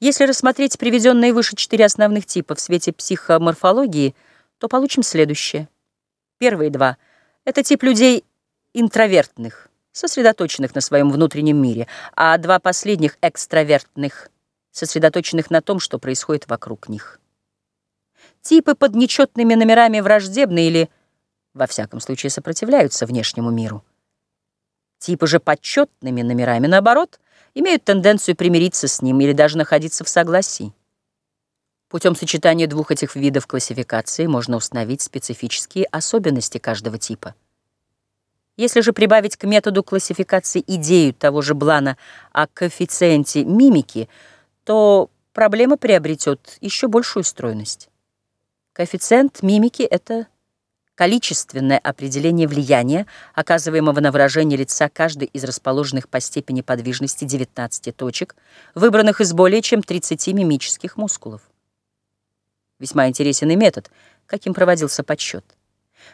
Если рассмотреть приведенные выше четыре основных типа в свете психоморфологии, то получим следующее. Первые два — это тип людей интровертных, сосредоточенных на своем внутреннем мире, а два последних — экстравертных, сосредоточенных на том, что происходит вокруг них. Типы под нечетными номерами враждебны или, во всяком случае, сопротивляются внешнему миру. Типы же подчетными номерами, наоборот, имеют тенденцию примириться с ним или даже находиться в согласии. Путем сочетания двух этих видов классификации можно установить специфические особенности каждого типа. Если же прибавить к методу классификации идею того же Блана о коэффициенте мимики, то проблема приобретет еще большую стройность. Коэффициент мимики — это количественное определение влияния, оказываемого на выражение лица каждой из расположенных по степени подвижности 19 точек, выбранных из более чем 30 мимических мускулов. Весьма интересен и метод, каким проводился подсчет.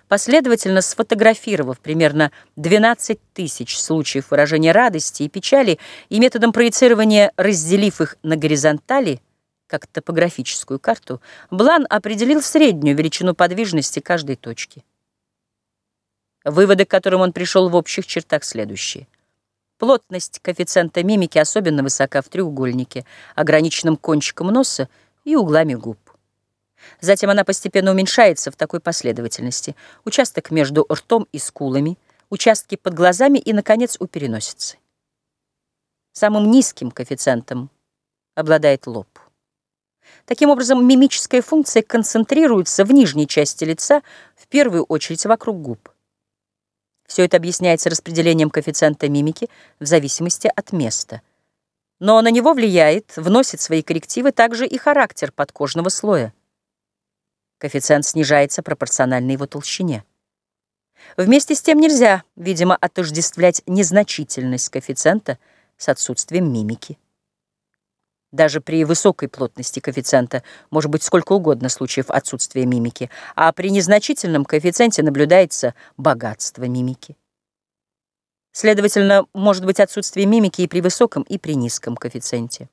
Последовательно сфотографировав примерно 12 тысяч случаев выражения радости и печали и методом проецирования разделив их на горизонтали, как топографическую карту, Блан определил среднюю величину подвижности каждой точки. Выводы, к которым он пришел в общих чертах, следующие. Плотность коэффициента мимики особенно высока в треугольнике, ограниченном кончиком носа и углами губ. Затем она постепенно уменьшается в такой последовательности. Участок между ртом и скулами, участки под глазами и, наконец, у переносицы. Самым низким коэффициентом обладает лоб. Таким образом, мимическая функция концентрируется в нижней части лица, в первую очередь вокруг губ. Все это объясняется распределением коэффициента мимики в зависимости от места. Но на него влияет, вносит свои коррективы также и характер подкожного слоя. Коэффициент снижается пропорционально его толщине. Вместе с тем нельзя, видимо, отождествлять незначительность коэффициента с отсутствием мимики. Даже при высокой плотности коэффициента может быть сколько угодно случаев отсутствия мимики, а при незначительном коэффициенте наблюдается богатство мимики. Следовательно, может быть отсутствие мимики и при высоком, и при низком коэффициенте.